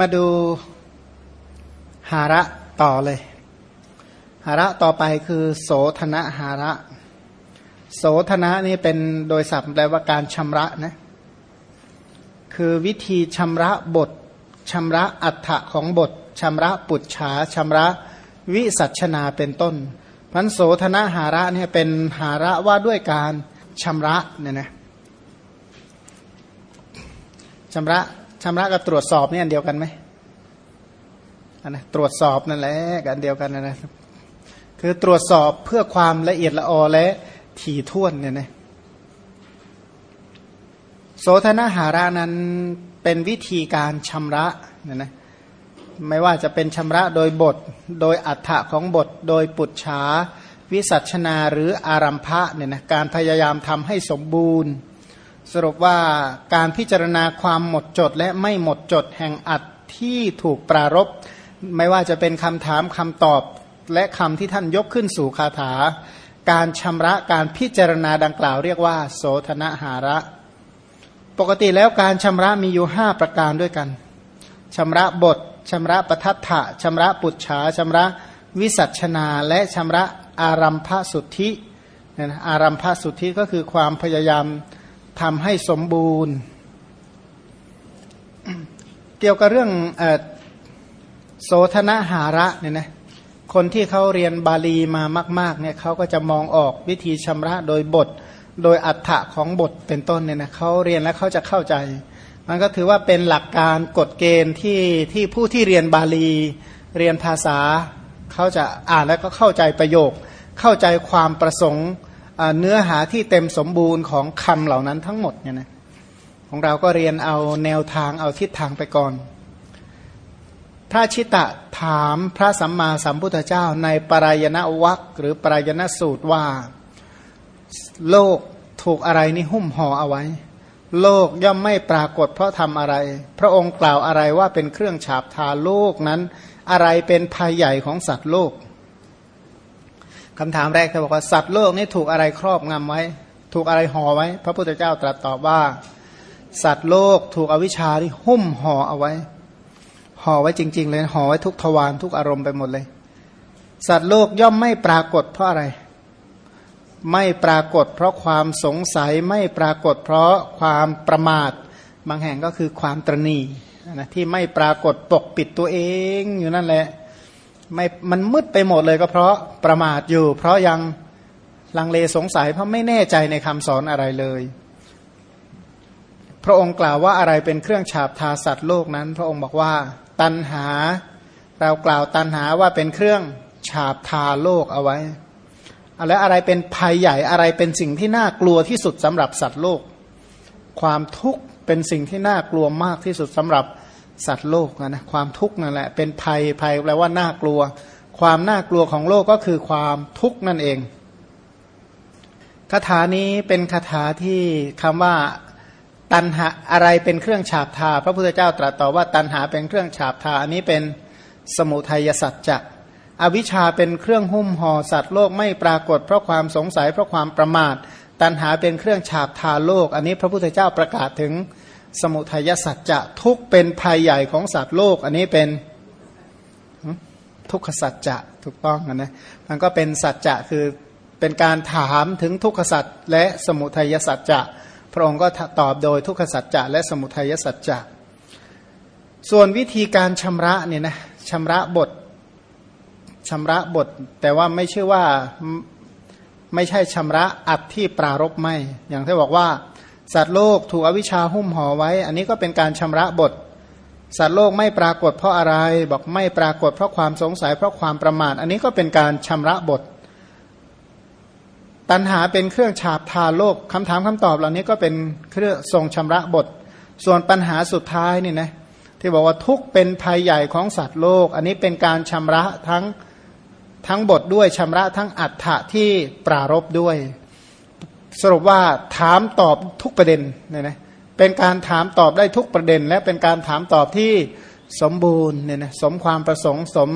มาดูหาระต่อเลย หาระต่อไปคือ โสธนะหาระ โสธนะนี่เป็นโดยศัพท์แปลว่าการชำระนะ คือวิธีชำระบทชำระอัฏฐะของบทชำระปุจฉาชำระวิสัชนาเป็นต้นพันโสธนะหาระเนี่ยเป็นหาระว่าด้วยการชำระเนี่ยนะชำระ ชำระกับตรวจสอบเนี่ยเดียวกันไหมอันนะตรวจสอบนั่นแหละกันเดียวกันนะคือตรวจสอบเพื่อความละเอียดละออและถี่ถ้วนเนี่ยนะโสธนาหาระนั้นเป็นวิธีการชำระเนี่ยนะไม่ว่าจะเป็นชำระโดยบท โดยอัฏฐะของบท โดยปุจฉาวิสัชนาหรืออารัมภะเนี่ยนะการพยายามทำให้สมบูรณ์ สรุปว่าการพิจารณาความหมดจดและไม่หมดจดแห่งอัดที่ถูกปรารบไม่ว่าจะเป็นคำถามคำตอบและคำที่ท่านยกขึ้นสู่คาถา การชำระการพิจารณาดังกล่าวเรียกว่า โสธนหาระ ปกติแล้วการชำระมีอยู่ห้าประการด้วยกันชำระบทชำระประทัฏฐะชำระปุจฉาชำระวิสัชนาและชำระอารัมภสุทธิอารัมภสุทธิก็คือความพยายาม ทำให้สมบูรณ์ เกี่ยวกับเรื่องโสธนหาระเนี่ยนะคนที่เขาเรียนบาลีมามาก ๆ เนี่ยเขาก็จะมองออกวิธีชำระโดยบท โดยอัฏฐะของบทเป็นต้นเนี่ยนะเขาเรียนแล้วเขาจะเข้าใจ มันก็ถือว่าเป็นหลักการกฎเกณฑ์ที่ที่ผู้ที่เรียนบาลีเรียนภาษาเขาจะอ่านแล้วก็เข้าใจประโยค เข้าใจความประสงค์ เนื้อหาที่เต็มสมบูรณ์ของคำเหล่านั้นทั้งหมดเนี่ยนะของเราก็เรียนเอาแนวทางเอาทิศทางไปก่อน พระชิตะถามพระสัมมาสัมพุทธเจ้าในปรายณวัคหรือปรายณสูตรว่า โลกถูกอะไรนี่หุ้มห่อเอาไว้ โลกย่อมไม่ปรากฏเพราะทำอะไร พระองค์กล่าวอะไรว่าเป็นเครื่องฉาบทาโลกนั้น อะไรเป็นภัยใหญ่ของสัตว์โลก คำถามแรกเขาบอกว่าสัตว์โลกนี่ถูกอะไรครอบงำไว้ ถูกอะไรห่อไว้ พระพุทธเจ้าตรัสตอบว่า สัตว์โลกถูกอวิชชาที่หุ้มห่อเอาไว้ห่อไว้จริง ๆ เลยห่อไว้ทุกทวารทุกอารมณ์ไปหมดเลย สัตว์โลกย่อมไม่ปรากฏเพราะอะไร ไม่ปรากฏ เพราะความสงสัยไม่ปรากฏ เพราะความประมาท บางแห่งก็คือความตรณีนะที่ไม่ปรากฏปกปิดตัวเองอยู่นั่นแหละ ไม่มันมืดไปหมดเลยก็เพราะประมาทอยู่ เพราะยังลังเลสงสัยเพราะไม่แน่ใจในคำสอนอะไรเลย พระองค์กล่าวว่าอะไรเป็นเครื่องฉาบทาสัตว์โลกนั้น พระองค์บอกว่า ตันหา เรากล่าวตันหาว่าเป็นเครื่องฉาบทาโลกเอาไว้แล้วอะไรเป็นภัยใหญ่อะไรเป็นสิ่งที่น่ากลัวที่สุดสำหรับสัตว์โลก ความทุกข์เป็นสิ่งที่น่ากลัวมากที่สุดสำหรับ สัตว์โลกนะความทุกข์นั่นแหละ เป็นภัยภัยแปลว่าน่ากลัว ความน่ากลัวของโลกก็คือความทุกข์นั่นเองคาถานี้เป็นคาถาที่คำว่าตันหาอะไรเป็นเครื่องฉาบทา พระพุทธเจ้าตรัสต่อว่าตันหาเป็นเครื่องฉาบทา อันนี้เป็นสมุทัยสัจจะอวิชชาเป็นเครื่องหุ้มห่อสัตว์โลกไม่ปรากฏเพราะความสงสัยเพราะความประมาท ตันหาเป็นเครื่องฉาบทาโลก อันนี้พระพุทธเจ้าประกาศถึง สมุทัยสัจจะทุกเป็นภัยใหญ่ของสัตว์โลก อันนี้เป็นทุกขสัจจะถูกต้องนะมันก็เป็นสัจจะคือเป็นการถามถึงทุกขสัจและสมุทัยสัจจะพระองค์ก็ตอบโดยทุกขสัจจะและสมุทัยสัจจะส่วนวิธีการชำระเนี่ยนะชำระบทชำระบท แต่ว่าไม่ใช่ว่าไม่ใช่ชำระอัดที่ปรารบไม่ อย่างที่บอกว่า สัตว์โลกถูกอวิชชาหุ้มห่อไว้ อันนี้ก็เป็นการชำระบท สัตว์โลกไม่ปรากฏเพราะอะไร บอกไม่ปรากฏเพราะความสงสัยเพราะความประมาท อันนี้ก็เป็นการชำระบท ตันหาเป็นเครื่องฉาบทาโลกคำถามคำตอบเหล่านี้ก็เป็นเครื่องทรงชำระบท ส่วนปัญหาสุดท้ายนี่นะที่บอกว่าทุกเป็นภัยใหญ่ของสัตว์โลก อันนี้เป็นการชำระทั้งทั้งบทด้วยชำระทั้งอัฏฐะที่ปรารบด้วย สรุปว่าถามตอบทุกประเด็นเนี่ยนะเป็นการถามตอบได้ทุกประเด็น และเป็นการถามตอบที่สมบูรณ์เนี่ยนะสมความประสงค์สม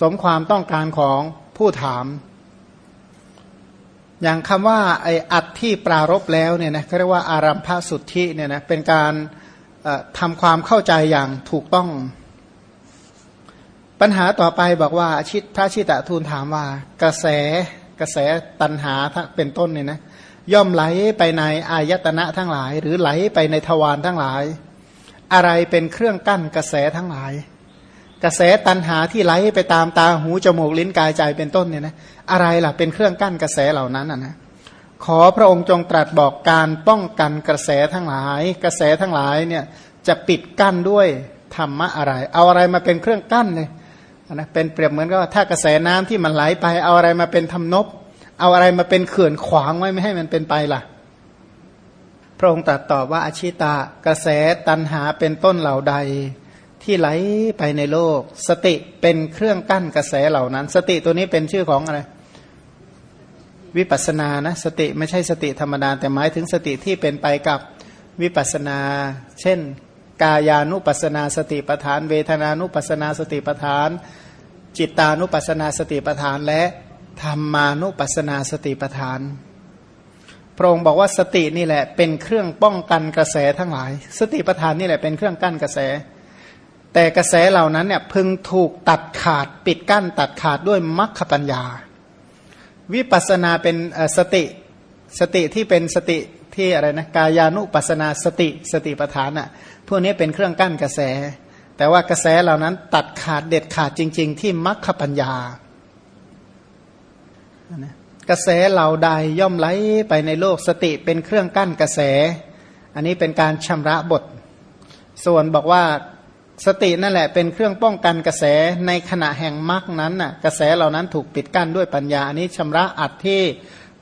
สมความต้องการของผู้ถาม อย่างคำว่าไออัดที่ปรารบแล้วเนี่ยนะเขาเรียกว่าอารัมภสุทธิเนี่ยนะเป็นการทำความเข้าใจอย่างถูกต้อง ปัญหาต่อไปบอกว่าชิตพระชิตะทูลถามว่ากระแสกระแสตันหาเป็นต้นเนี่ยนะ ย่อมไหลไปในอายตนะทั้งหลาย หรือไหลไปในทวารทั้งหลาย อะไรเป็นเครื่องกั้นกระแสทั้งหลาย กระแสตันหาที่ไหลไปตามตาหูจมูกลิ้นกายใจเป็นต้นเนี่ยนะอะไรล่ะเป็นเครื่องกั้นกระแสเหล่านั้นอะนะขอพระองค์จงตรัสบอกการป้องกันกระแสทั้งหลาย กระแสทั้งหลายเนี่ยจะปิดกั้นด้วยธรรมะอะไร เอาอะไรมาเป็นเครื่องกั้นเลยนะเป็นเปรียบเหมือนกับถ้ากระแสน้ำที่มันไหลไปเอาอะไรมาเป็นทำนบ เอาอะไรมาเป็นเขื่อนขวางไว้ไม่ให้มันเป็นไปล่ะ พระองค์ตรัสตอบว่าอาชิตากระแสตันหาเป็นต้นเหล่าใด ที่ไหลไปในโลก สติเป็นเครื่องกั้นกระแสเหล่านั้น สติตัวนี้เป็นชื่อของอะไร วิปัสนานะสติไม่ใช่สติธรรมดาแต่หมายถึงสติที่เป็นไปกับวิปัสนา เช่น กายานุปัสนาสติปทาน เวทนานุปัสนาสติปทาน จิตานุปัสนาสติปทานและ ธรรมานุปัสนาสติปทาน พระองค์บอกว่าสตินี่แหละ เป็นเครื่องป้องกันกระแสทั้งหลาย สติปทานนี่แหละเป็นเครื่องกั้นกระแส แต่กระแสเหล่านั้นเนี่ยพึงถูกตัดขาดปิดกั้นตัดขาดด้วยมรรคปัญญา วิปัสนาเป็นสติสติที่เป็นสติที่อะไรนะกายานุปัสนาสติสติปทานอะพวกนี้เป็นเครื่องกั้นกระแส แต่ว่ากระแสเหล่านั้นตัดขาดเด็ดขาดจริง ๆ ที่มรรคปัญญา กระแสเหล่าใดย่อมไหลไปในโลกสติเป็นเครื่องกั้นกระแส อันนี้เป็นการชำระบท ส่วนบอกว่าสตินั่นแหละเป็นเครื่องป้องกันกระแสในขณะแห่งมรรคนั้นน่ะกระแสเหล่านั้นถูกปิดกั้นด้วยปัญญาอันนี้ชำระอัดที่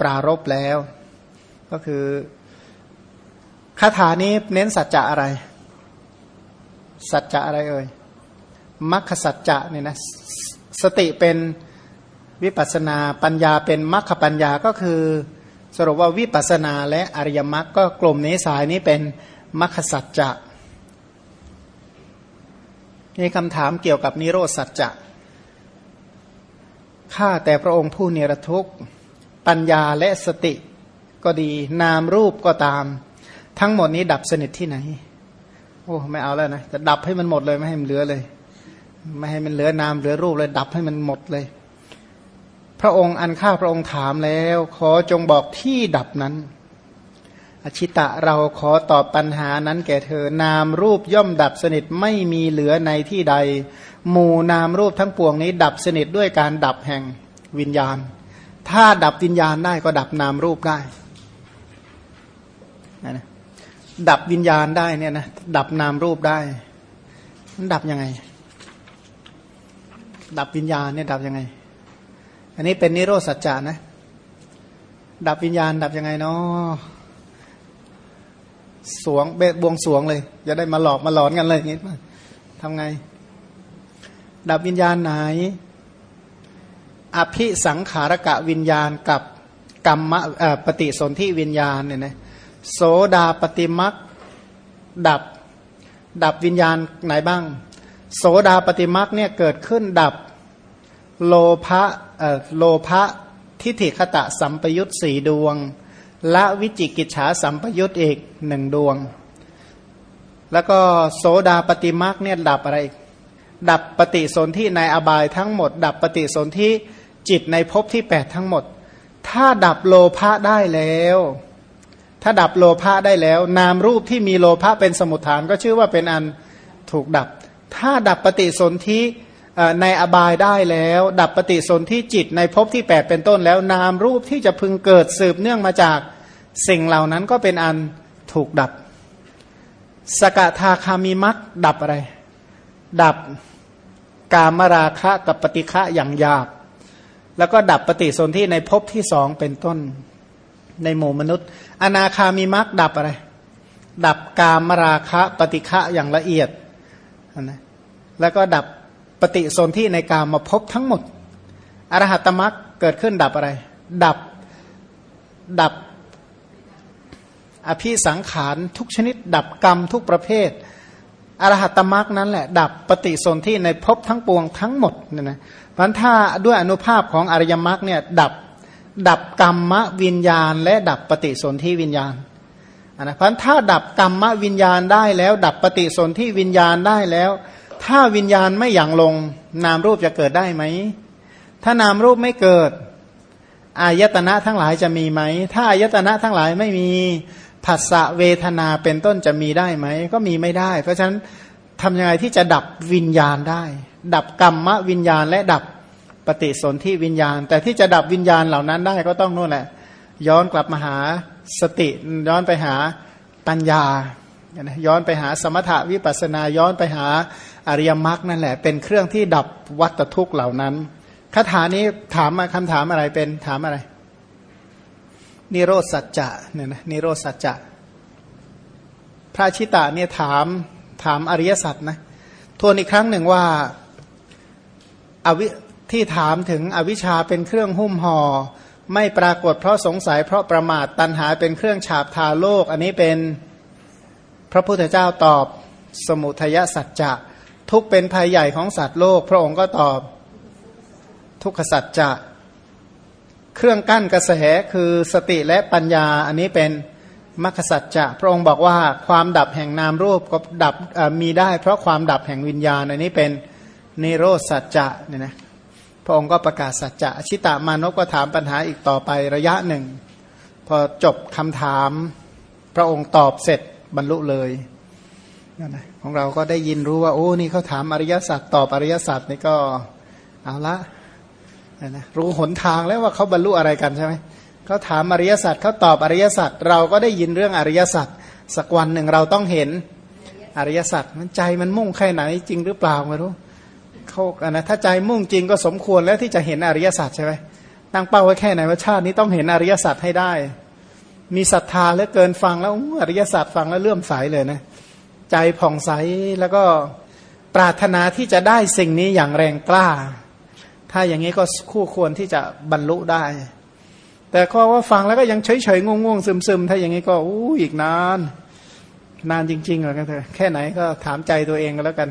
ปรารบแล้ว ก็คือคาถานี้เน้นสัจจะอะไร สัจจะอะไรเอ่ยมัคคสัจจะเนี่ยนะสติเป็น วิปัสนาปัญญาเป็นมัคคปัญญาก็คือ สรุปว่าวิปัสนาและอริยมรรคก็กลุ่มนี้สายนี้เป็นมัคคสัจจะนี่คำถามเกี่ยวกับนิโรธสัจจะข้าแต่พระองค์ผู้เนรทุกข์ ปัญญาและสติก็ดีนามรูปก็ตาม ทั้งหมดนี้ดับสนิทที่ไหน โอ้ไม่เอาแล้วนะจะดับให้มันหมดเลยไม่ให้มันเหลือเลย ไม่ให้มันเหลือนามเหลือรูปเลย ดับให้มันหมดเลย พระองค์อันข้าพระองค์ถามแล้ว ขอจงบอกที่ดับนั้น อชิตะเราขอตอบปัญหานั้นแก่เธอนามรูปย่อมดับสนิทไม่มีเหลือในที่ใด หมู่นามรูปทั้งปวงนี้ ดับสนิทด้วยการดับแห่งวิญญาณ ถ้าดับวิญญาณได้ก็ดับนามรูปได้นะดับวิญญาณได้เนี่ยนะดับนามรูปได้มันดับยังไง ดับวิญญาณเนี่ยดับยังไง อันนี้เป็นนิโรธสัจจานะ ดับวิญญาณ ดับยังไงเนาะสวงเบบบวงสวงเลยจะได้มาหลอกมาหลอนกันเลยอย่างนี้ทำไง ดับวิญญาณไหน อภิสังขารกะวิญญาณกับกรรมปฏิสนธิวิญญาณเนี่ยนะโสดาปฏิมักดับ ดับวิญญาณไหนบ้าง โสดาปฏิมักเนี่ยเกิดขึ้นดับ โลภะโลภะทิฏฐิคตะสัมปยุตสี่ดวง ละวิจิกิจฉาสัมปยุตอีกหนึ่งดวง แล้วก็โสดาปฏิมักเนี่ยดับอะไร ดับปฏิสนธิในอบายทั้งหมด ดับปฏิสนธิจิตในภพที่แปดทั้งหมด ถ้าดับโลภะได้แล้ว ถ้าดับโลภะได้แล้ว นามรูปที่มีโลภะเป็นสมุทฐานก็ชื่อว่าเป็นอันถูกดับ ถ้าดับปฏิสนธิ ในอบายได้แล้ว ดับปฏิสนธิจิตในภพที่8เป็นต้นแล้ว นามรูปที่จะพึงเกิดสืบเนื่องมาจากสิ่งเหล่านั้นก็เป็นอันถูกดับ สกทาคามีมักดับอะไร ดับกามราคะกับปฏิฆะอย่างหยาบ แล้วก็ดับปฏิสนธิในภพที่สองเป็นต้นในหมู่มนุษย์ อนาคามีมรรคดับอะไร ดับกามราคะปฏิฆะอย่างละเอียดนะแล้วก็ดับ ปฏิสนธิในกามมาพบทั้งหมด อรหัตมรรคเกิดขึ้นดับอะไร ดับดับอภิสังขารทุกชนิด ดับกรรมทุกประเภท อรหัตมรรคนั้นแหละ ดับปฏิสนธิในภพทั้งปวงทั้งหมดเนี่ยนะพันธะด้วยอนุภาพของอริยมรรคเนี่ยดับดับกรรมวิญญาณ และดับปฏิสนธิวิญญาณนะพันถ้าดับกรรมวิญญาณได้แล้ว ดับปฏิสนธิวิญญาณได้แล้ว ถ้าวิญญาณไม่อย่างลง นามรูปจะเกิดได้ไหม ถ้านามรูปไม่เกิด อายตนะทั้งหลายจะมีไหม ถ้าอายตนะทั้งหลายไม่มีผัสสะเวทนาเป็นต้นจะมีได้ไหม ก็มีไม่ได้ เพราะฉะนั้นทำยังไงที่จะดับวิญญาณได้ ดับกรรมวิญญาณและดับปฏิสนธิวิญญาณ แต่ที่จะดับวิญญาณเหล่านั้นได้ก็ต้องนู่นแหละ ย้อนกลับมาหาสติย้อนไปหาปัญญาย้อนไปหาสมถะวิปัสนาย้อนไปหา อริยมรรคนั่นแหละ เป็นเครื่องที่ดับวัตทุกข์เหล่านั้นคาถานี้ถามมาคำถามอะไรเป็นถามอะไร นิโรธสัจจะเนี่ยนะนิโรธสัจจะพระชิตาเนี่ยถามถามอริยสัจนะทวนอีกครั้งหนึ่งว่าอาวิที่ถามถึงอวิชชาเป็นเครื่องหุ้มห่อไม่ปรากฏเพราะสงสัยเพราะประมาทตัณหาเป็นเครื่องฉาบทาโลก อันนี้เป็นพระพุทธเจ้าตอบสมุทยสัจจะ ทุกเป็นภัยใหญ่ของสัตว์โลก พระองค์ก็ตอบ ทุกขสัจจะ เครื่องกั้นกระแสคือสติและปัญญา อันนี้เป็นมรรคสัจจะ พระองค์บอกว่าความดับแห่งนามรูปก็ดับมีได้ เพราะความดับแห่งวิญญาณ อันนี้เป็นนิโรธสัจจะเนี่ยนะพระองค์ก็ประกาศสัจจะชิตามานพก็ถามปัญหาอีกต่อไประยะหนึ่ง พอจบคำถาม พระองค์ตอบเสร็จบรรลุเลยนั่นนะ ของเราก็ได้ยินรู้ว่า โอ้นี่เขาถามอริยสัจตอบอริยสัจนี่ก็เอาละนะรู้หนทางแล้วว่าเขาบรรลุอะไรกันใช่ไหมเขาถามอริยสัจเขาตอบอริยสัจเราก็ได้ยินเรื่องอริยสัจสักวันหนึ่งเราต้องเห็นอริยสัจมันใจมันมุ่งแค่ไหนจริงหรือเปล่าไม่รู้เขาอันนะถ้าใจมุ่งจริงก็สมควรแล้วที่จะเห็นอริยสัจใช่ไหมตั้งเป้าไว้แค่ไหนว่าชาตินี้ต้องเห็นอริยสัจให้ได้ มีศรัทธาเหลือเกินฟังแล้วอริยสัจฟังแล้วเลื่อมใสเลยนะ ใจผ่องใสแล้วก็ปรารถนาที่จะได้สิ่งนี้อย่างแรงกล้า ถ้าอย่างนี้ก็คู่ควรที่จะบรรลุได้ แต่ข้อว่าฟังแล้วก็ยังเฉยเฉยงงงซึมซึมถ้าอย่างนี้ก็อู้อีกนาน นานจริงๆเลยกันเถอะแค่ไหนก็ถามใจตัวเองก็แล้วกัน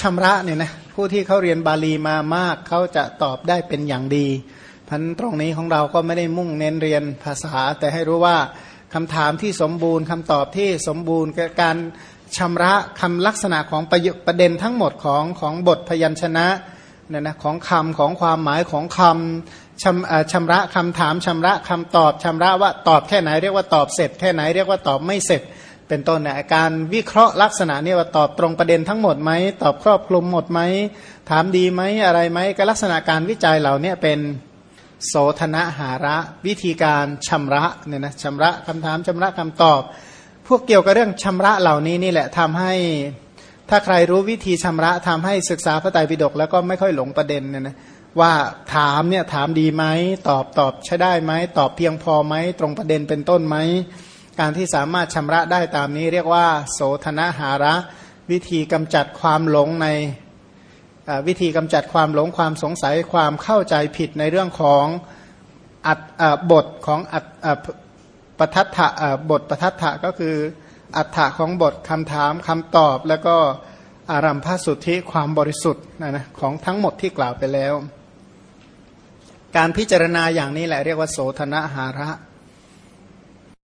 ชำระเนี่ยนะผู้ที่เขาเรียนบาลีมามากเขาจะตอบได้เป็นอย่างดีพันตรงนี้ของเราก็ไม่ได้มุ่งเน้นเรียนภาษา แต่ให้รู้ว่า คำถามที่สมบูรณ์คำตอบที่สมบูรณ์การชำระคำลักษณะของประประเด็นทั้งหมดของของบทพยัญชนะเนี่ยนะของคำของความหมายของคำชำชำระคำถามชำระคำตอบชำระว่าตอบแค่ไหนเรียกว่าตอบเสร็จ แค่ไหนเรียกว่าตอบไม่เสร็จ เป็นต้นเนี่ยการวิเคราะห์ลักษณะนี้ว่าตอบตรงประเด็นทั้งหมดไหมตอบครอบคลุมหมดไหมถามดีไหมอะไรไหมก็ลักษณะการวิจัยเหล่านี้เป็น โสธนะหาระวิธีการชำระเนี่ยนะชำระคำถามชำระคำตอบ พวกเกี่ยวกับเรื่องชำระเหล่านี้นี่แหละทำให้ถ้าใครรู้วิธีชำระทำให้ศึกษาพระไตรปิฎกแล้วก็ไม่ค่อยหลงประเด็นเนี่ยนะว่าถามเนี่ยถามดีไหมตอบตอบใช้ได้ไหมตอบเพียงพอไหมตรงประเด็นเป็นต้นไหมการที่สามารถชำระได้ตามนี้เรียกว่า โสธนะหาระ วิธีกำจัดความหลงใน วิธีกำจัดความหลงความสงสัยความเข้าใจผิดในเรื่องของอัดบทของอัดปทัตถะบทปทัตถะก็คืออัฏฐะของบทคำถามคำตอบ แล้วก็อารัมพสุทธิความบริสุทธิ์นะนะของทั้งหมดที่กล่าวไปแล้ว การพิจารณาอย่างนี้แหละเรียกว่าโสธนะหาระ